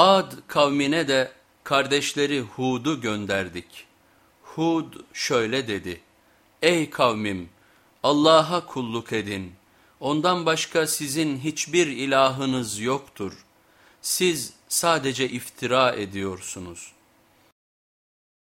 Ad kavmine de kardeşleri Hud'u gönderdik. Hud şöyle dedi, ey kavmim Allah'a kulluk edin, ondan başka sizin hiçbir ilahınız yoktur, siz sadece iftira ediyorsunuz.''